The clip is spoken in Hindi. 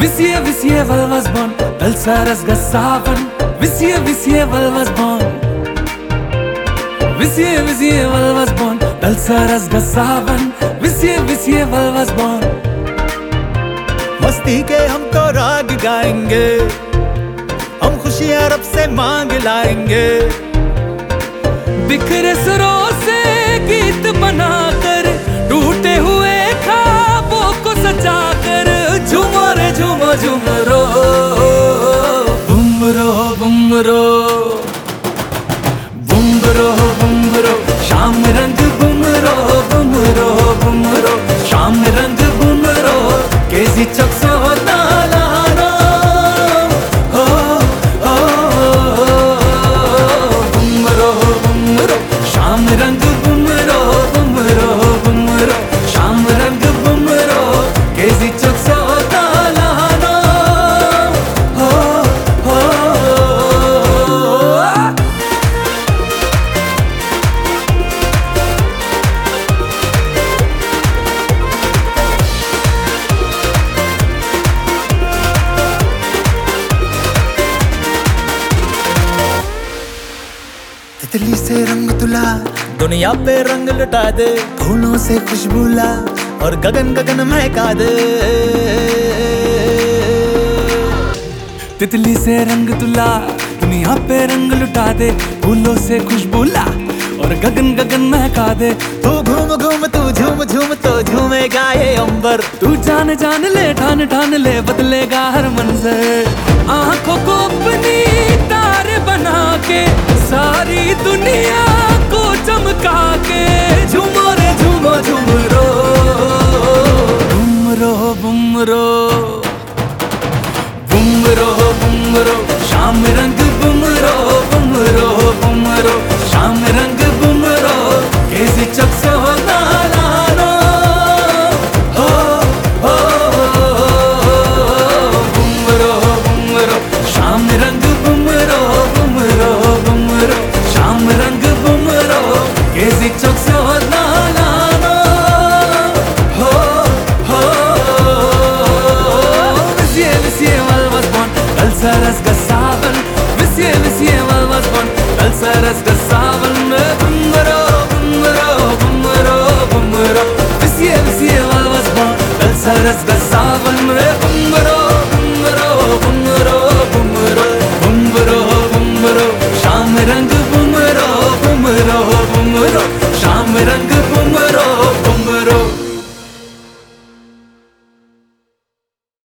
Visie, visie, vel was born Dalsaras gasavan Visie, visie, vel was born Visie, visie, vel was born Dalsaras gasavan Visie, visie, vel was born मस्ती के हम तो राग गाएँगे हम खुशियाँ रब से मांग लाएँगे बिखरे सुरों शाम रंग बुमरो बुमरो बुमरो शाम रंग बुमरो केजी चक्सो तितली से रंग तुला। दुनिया पे रंग लुटा दे। फूलों से खुशबू ला और गगन गगन महका दे। तितली से रंग तुला, दुनिया पे रंग लुटा दे। फूलों से खुशबू ला और गगन गगन महका दे। तू घूम घूम, तू झूम झूम तो झूमेगा ये अंबर। तू जान जान ले, ठान ठान ले, बदलेगा हर मंजर। आँखों को अपनी तार बना के सारी दुनिया को चमका के झूमो रे झूमो झूमरो Alsaras gasaven Visje, visje, mal was bon Alsaras gasaven Bumero, bumero, bumero, bumero. Visje, visje, mal was bon Alsaras gasaven Bumero, bumero, bumero, bumero. Bumero, bumero Sham rang bumero, bumero, bumero. Sham rang